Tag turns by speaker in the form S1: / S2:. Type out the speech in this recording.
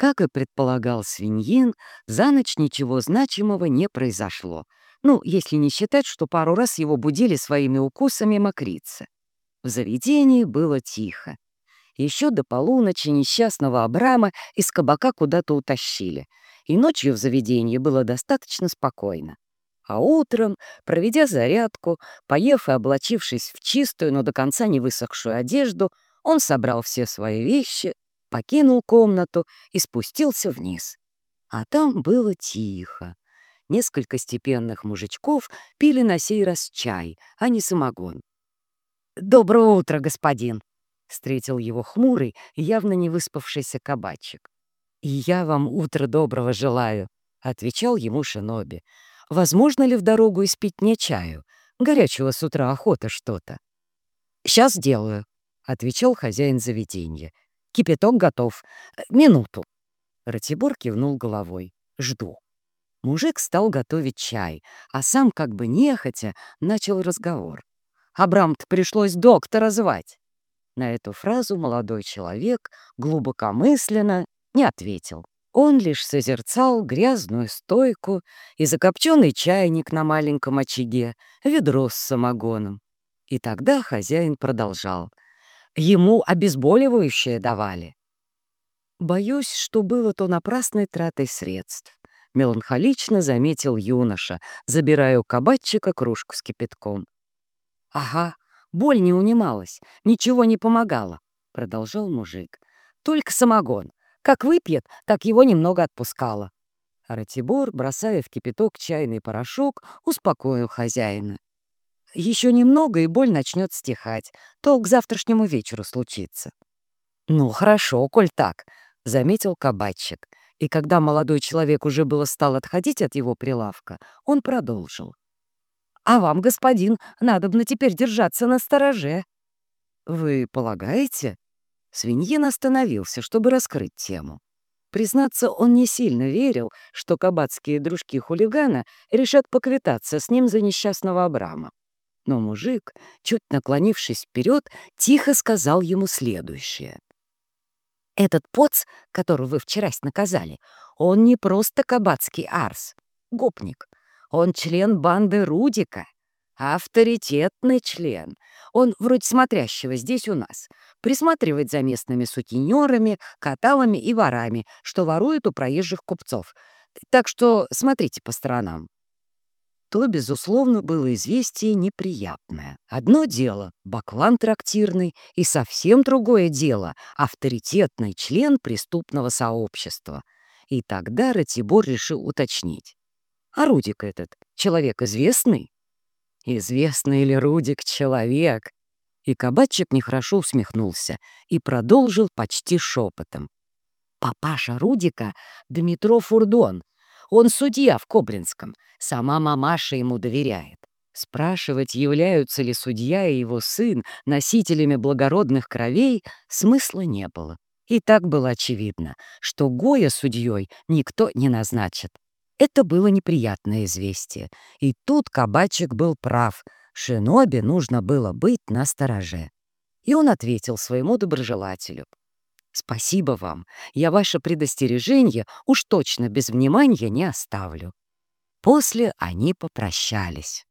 S1: Как и предполагал свиньин, за ночь ничего значимого не произошло. Ну, если не считать, что пару раз его будили своими укусами мокрицы. В заведении было тихо. Еще до полуночи несчастного Абрама из кабака куда-то утащили, и ночью в заведении было достаточно спокойно. А утром, проведя зарядку, поев и облачившись в чистую, но до конца не высохшую одежду, он собрал все свои вещи, покинул комнату и спустился вниз. А там было тихо. Несколько степенных мужичков пили на сей раз чай, а не самогон. «Доброе утро, господин!» — встретил его хмурый, явно не выспавшийся кабачик. «И я вам утро доброго желаю», — отвечал ему Шиноби. «Возможно ли в дорогу испить мне чаю? Горячего с утра охота что-то». «Сейчас сделаю», — отвечал хозяин заведения. Кипяток готов. Э, минуту». Ратибор кивнул головой. «Жду». Мужик стал готовить чай, а сам как бы нехотя начал разговор. «Абрамт пришлось доктора звать». На эту фразу молодой человек глубокомысленно не ответил. Он лишь созерцал грязную стойку и закопченный чайник на маленьком очаге, ведро с самогоном. И тогда хозяин продолжал. Ему обезболивающее давали. Боюсь, что было то напрасной тратой средств. Меланхолично заметил юноша, забирая у кабачика кружку с кипятком. «Ага, боль не унималась, ничего не помогало», — продолжал мужик. «Только самогон. Как выпьет, так его немного отпускало». Ратибор, бросая в кипяток чайный порошок, успокоил хозяина. Еще немного, и боль начнет стихать. То к завтрашнему вечеру случится. «Ну, хорошо, коль так», — заметил кабачик. И когда молодой человек уже было стал отходить от его прилавка, он продолжил. «А вам, господин, надобно теперь держаться на стороже». «Вы полагаете?» Свиньин остановился, чтобы раскрыть тему. Признаться, он не сильно верил, что кабацкие дружки хулигана решат поквитаться с ним за несчастного Абрама. Но мужик, чуть наклонившись вперед, тихо сказал ему следующее. «Этот поц, которого вы вчерась наказали, он не просто кабацкий арс, гопник. Он член банды Рудика, авторитетный член. Он вроде смотрящего здесь у нас. Присматривает за местными сутенерами, каталами и ворами, что воруют у проезжих купцов. Так что смотрите по сторонам то, безусловно, было известие неприятное. Одно дело — баклан трактирный, и совсем другое дело — авторитетный член преступного сообщества. И тогда Ратибор решил уточнить. А Рудик этот человек известный? Известный ли Рудик человек? И кабачик нехорошо усмехнулся и продолжил почти шепотом. Папаша Рудика — Дмитро Фурдон, он судья в Кобринском. Сама мамаша ему доверяет. Спрашивать, являются ли судья и его сын носителями благородных кровей, смысла не было. И так было очевидно, что Гоя судьей никто не назначит. Это было неприятное известие. И тут кабачик был прав. Шиноби нужно было быть на стороже. И он ответил своему доброжелателю. Спасибо вам. Я ваше предостережение уж точно без внимания не оставлю. После они попрощались.